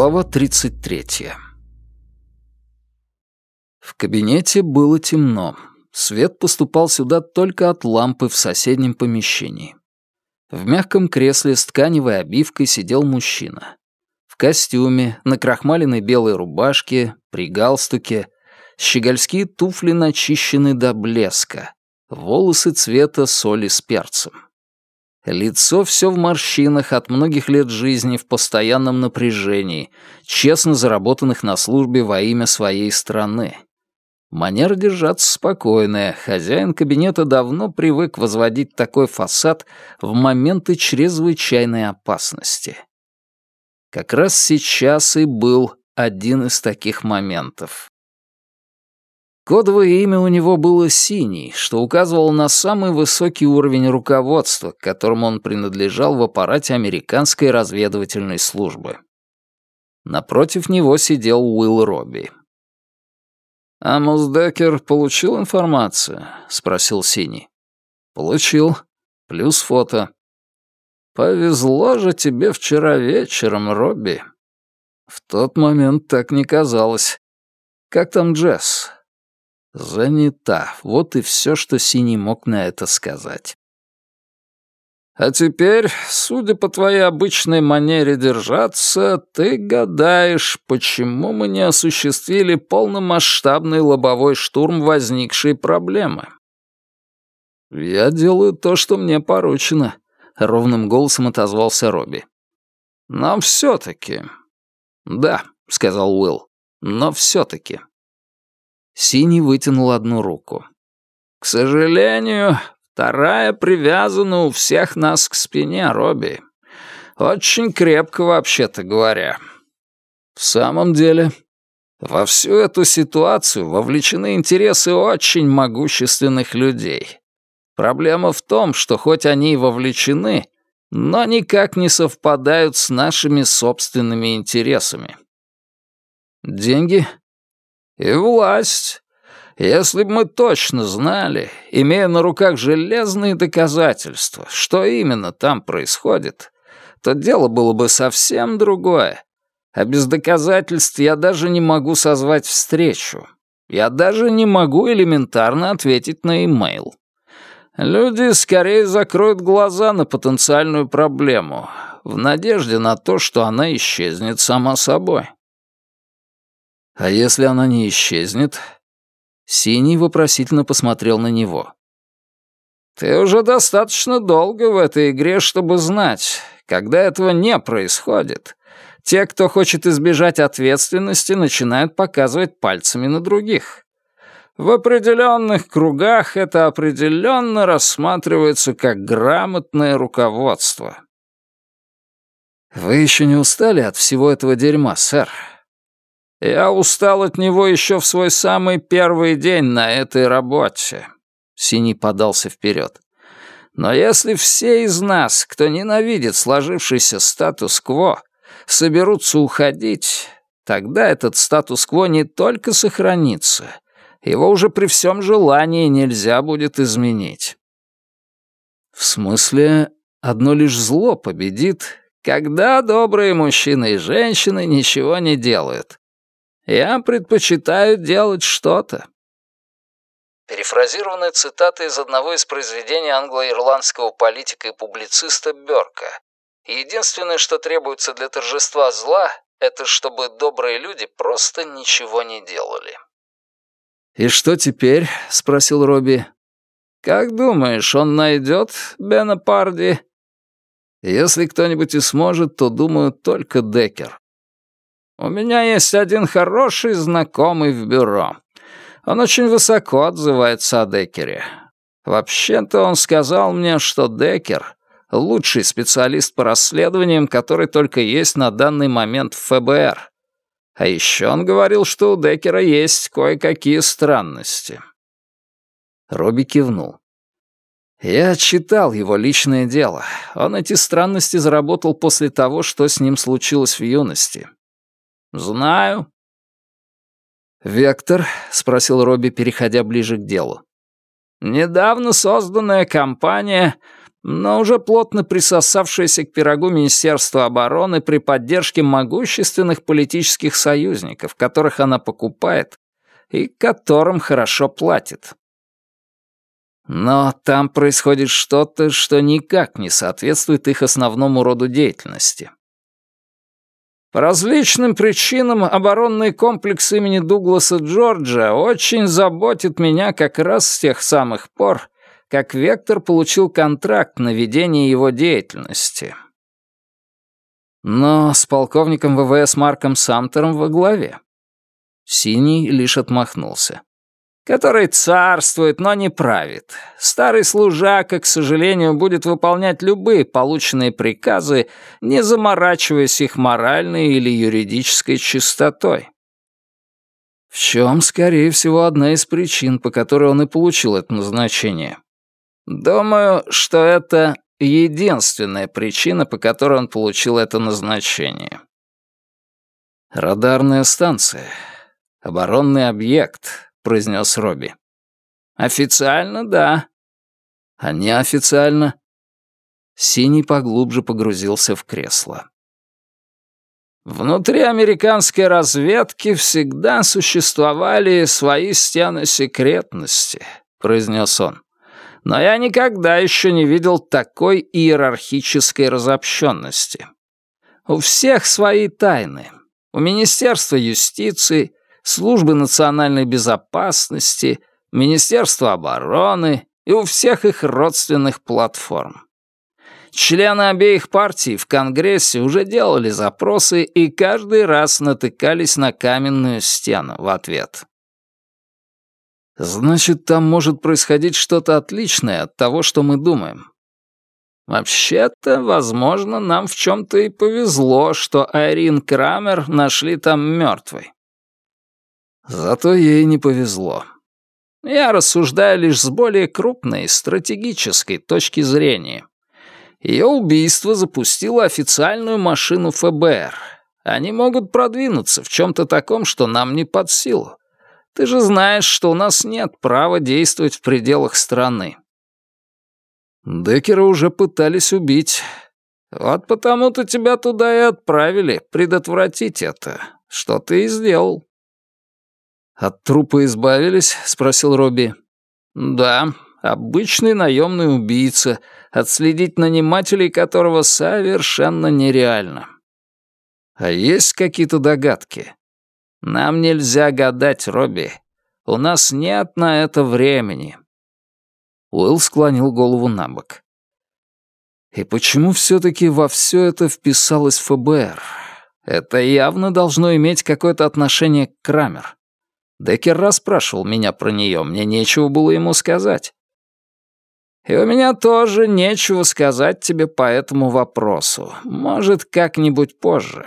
Глава 33. В кабинете было темно. Свет поступал сюда только от лампы в соседнем помещении. В мягком кресле с тканевой обивкой сидел мужчина. В костюме, на крахмаленной белой рубашке, при галстуке, щегольские туфли начищены до блеска, волосы цвета соли с перцем. Лицо все в морщинах от многих лет жизни в постоянном напряжении, честно заработанных на службе во имя своей страны. Манера держаться спокойная, хозяин кабинета давно привык возводить такой фасад в моменты чрезвычайной опасности. Как раз сейчас и был один из таких моментов. Кодовое имя у него было «Синий», что указывало на самый высокий уровень руководства, к которому он принадлежал в аппарате американской разведывательной службы. Напротив него сидел Уилл Робби. «Амос Деккер получил информацию?» — спросил Синий. «Получил. Плюс фото». «Повезло же тебе вчера вечером, Робби». В тот момент так не казалось. «Как там Джесс?» Занята. Вот и все, что Синий мог на это сказать. А теперь, судя по твоей обычной манере держаться, ты гадаешь, почему мы не осуществили полномасштабный лобовой штурм возникшей проблемы. Я делаю то, что мне поручено, ровным голосом отозвался Робби. Но все-таки. Да, сказал Уилл. Но все-таки. Синий вытянул одну руку. «К сожалению, вторая привязана у всех нас к спине, Робби. Очень крепко, вообще-то говоря. В самом деле, во всю эту ситуацию вовлечены интересы очень могущественных людей. Проблема в том, что хоть они и вовлечены, но никак не совпадают с нашими собственными интересами. Деньги и власть. Если бы мы точно знали, имея на руках железные доказательства, что именно там происходит, то дело было бы совсем другое. А без доказательств я даже не могу созвать встречу. Я даже не могу элементарно ответить на имейл. Люди скорее закроют глаза на потенциальную проблему, в надежде на то, что она исчезнет сама собой. А если она не исчезнет? Синий вопросительно посмотрел на него. Ты уже достаточно долго в этой игре, чтобы знать, когда этого не происходит. Те, кто хочет избежать ответственности, начинают показывать пальцами на других. В определенных кругах это определенно рассматривается как грамотное руководство. «Вы еще не устали от всего этого дерьма, сэр?» Я устал от него еще в свой самый первый день на этой работе. Синий подался вперед. Но если все из нас, кто ненавидит сложившийся статус-кво, соберутся уходить, тогда этот статус-кво не только сохранится, его уже при всем желании нельзя будет изменить. В смысле, одно лишь зло победит, когда добрые мужчины и женщины ничего не делают. Я предпочитаю делать что-то». Перефразированная цитата из одного из произведений англо-ирландского политика и публициста Бёрка. Единственное, что требуется для торжества зла, это чтобы добрые люди просто ничего не делали. «И что теперь?» — спросил Робби. «Как думаешь, он найдет Бена Парди?» «Если кто-нибудь и сможет, то, думаю, только Деккер. У меня есть один хороший знакомый в бюро. Он очень высоко отзывается о Деккере. Вообще-то он сказал мне, что Деккер — лучший специалист по расследованиям, который только есть на данный момент в ФБР. А еще он говорил, что у Деккера есть кое-какие странности. Робби кивнул. Я читал его личное дело. Он эти странности заработал после того, что с ним случилось в юности. «Знаю». «Вектор?» — спросил Робби, переходя ближе к делу. «Недавно созданная компания но уже плотно присосавшаяся к пирогу Министерства обороны при поддержке могущественных политических союзников, которых она покупает и которым хорошо платит. Но там происходит что-то, что никак не соответствует их основному роду деятельности. По различным причинам оборонный комплекс имени Дугласа Джорджа очень заботит меня как раз с тех самых пор, как Вектор получил контракт на ведение его деятельности. Но с полковником ВВС Марком Самтером во главе. Синий лишь отмахнулся. Который царствует, но не правит. Старый служака, к сожалению, будет выполнять любые полученные приказы, не заморачиваясь их моральной или юридической чистотой. В чем, скорее всего, одна из причин, по которой он и получил это назначение. Думаю, что это единственная причина, по которой он получил это назначение. «Радарная станция. Оборонный объект», — произнес Робби. «Официально, да». «А неофициально?» Синий поглубже погрузился в кресло. Внутри американской разведки всегда существовали свои стены секретности, произнес он но я никогда еще не видел такой иерархической разобщенности. У всех свои тайны. У Министерства юстиции, Службы национальной безопасности, Министерства обороны и у всех их родственных платформ. Члены обеих партий в Конгрессе уже делали запросы и каждый раз натыкались на каменную стену в ответ. Значит, там может происходить что-то отличное от того, что мы думаем. Вообще-то, возможно, нам в чем-то и повезло, что Айрин Крамер нашли там мертвой. Зато ей не повезло. Я рассуждаю лишь с более крупной, стратегической точки зрения. Ее убийство запустило официальную машину ФБР. Они могут продвинуться в чем-то таком, что нам не под силу. Ты же знаешь, что у нас нет права действовать в пределах страны. Деккера уже пытались убить. Вот потому-то тебя туда и отправили, предотвратить это. Что ты и сделал. От трупа избавились? Спросил Робби. Да, обычный наемный убийца, отследить нанимателей которого совершенно нереально. А есть какие-то догадки? Нам нельзя гадать, Робби. У нас нет на это времени». Уилл склонил голову на бок. «И почему все-таки во все это вписалось ФБР? Это явно должно иметь какое-то отношение к Крамер. Деккер расспрашивал меня про нее, мне нечего было ему сказать». «И у меня тоже нечего сказать тебе по этому вопросу. Может, как-нибудь позже.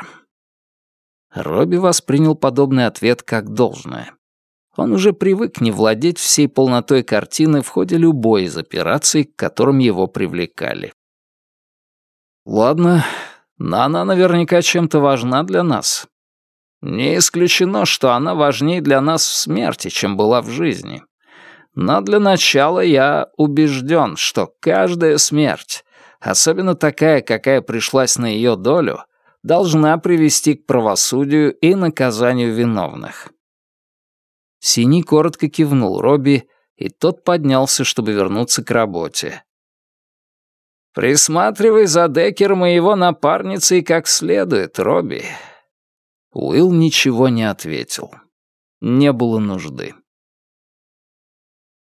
Робби воспринял подобный ответ как должное. Он уже привык не владеть всей полнотой картины в ходе любой из операций, к которым его привлекали. «Ладно, но она наверняка чем-то важна для нас. Не исключено, что она важнее для нас в смерти, чем была в жизни. Но для начала я убежден, что каждая смерть, особенно такая, какая пришлась на ее долю, должна привести к правосудию и наказанию виновных. Синий коротко кивнул Робби, и тот поднялся, чтобы вернуться к работе. «Присматривай за Деккером и его напарницей как следует, Робби». Уилл ничего не ответил. Не было нужды.